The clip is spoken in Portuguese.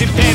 se pego.